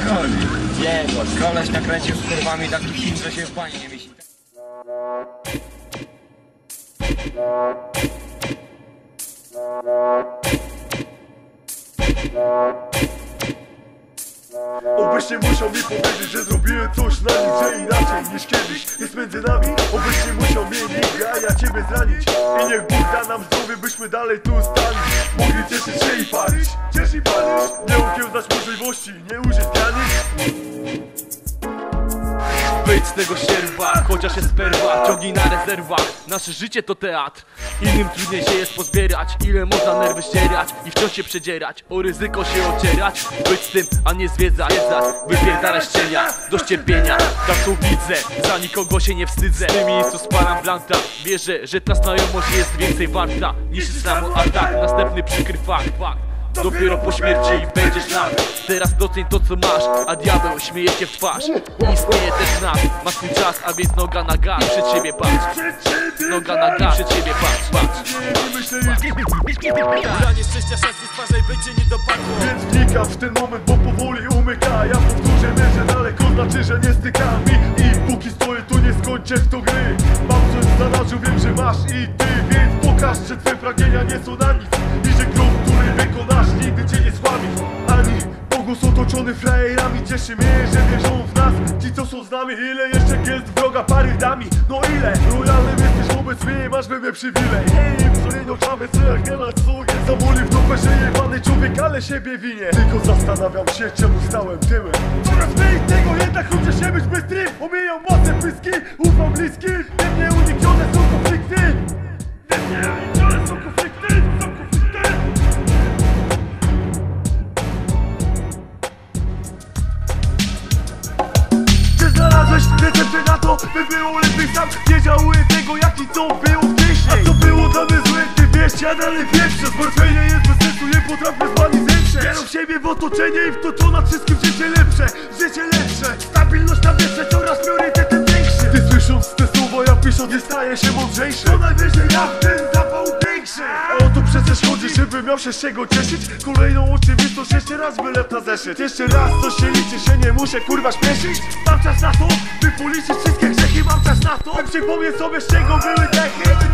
to chodzi. Jego, koleś nakręcił z kurwami taki film, że się w bani nie mieści. Obyś nie musiał mi powiedzieć, że zrobiłem coś na nich, że inaczej niż kiedyś jest między nami Obyś nie musiał mnie nigdy, a ja ciebie zranić I niech Bóg da nam zdrowie, byśmy dalej tu stali Mogli cieszyć się i palić, ciesz i palić Nie ukiełznać możliwości, nie użyć granic z tego sierwa, chociaż jest perwa. Ciągnij na rezerwach, nasze życie to teatr. Innym trudniej się jest pozbierać Ile można nerwy ścierać i wciąż się przedzierać. O ryzyko się ocierać Być z tym, a nie zwiedzać. Wypierdalać cienia, do cierpienia Tak to widzę, za nikogo się nie wstydzę. Z tymi co spalam blanta. Wierzę, że ta znajomość jest więcej warta Niż samo atak, następny przykry fakt Dopiero po śmierci będziesz nam Teraz doceń to co masz, a diabeł śmieje się w twarz. Istnieje też nas, ma swój czas, a więc noga na gaz I przed siebie patrz, Przed ciebie noga na gaz, przed siebie patrz, patrz. Nie myślę nic, Branie szczęścia szansy stwarzaj, będzie nie dopadło. Więc wnikam w ten moment, bo powoli umyka. Ja powtórzę, że daleko znaczy, że nie stykam. I, i póki stoję tu nie skończę w to gry. Mam coś w zanadrzu, wiem, że masz i ty. Więc pokaż, że twoje pragnienia nie są na nic Pogłos otoczony frajerami Cieszy mnie, że wierzą w nas. Ci co są z nami, ile jeszcze jest wroga pary dami? No ile, lojalny jesteś wobec mnie Masz we mnie przywilej. Hej, wzorień oczamy, co jak nie na co jest Zamoli w dupę, że jebany człowiek, ale siebie winie. Tylko zastanawiam się, czemu stałem tyłem. Coraz mniej tego jednak chociaż się być bystry Omijam własne pyski, ufam bliskim. Wiem nieuniknione są żałuję tego jak i co było wcześniej. A co było dla mnie złe, ty wiesz, ja dalej pierwsze Zmartwienie jest bez sensu, nie potrafię z wami zemrzeć. Wierzę w siebie w otoczenie i w to co nad wszystkim życie lepsze. Życie lepsze, stabilność na wietrze coraz priorytetem większy. Ty słysząc te słowa, ja pisząc nie staję się mądrzejszy. To najwyżej ja w ten zapał większy. O to przecież chodzi, żeby miał się z czego cieszyć. Kolejną oczywistość jeszcze raz wylew na zeszyt. Jeszcze raz coś się liczy, się nie muszę kurwa śpieszyć. Mam czas na to, by policzyć wszystkie grzechy Mam czas na to, by przypomnieć sobie z czego były dechy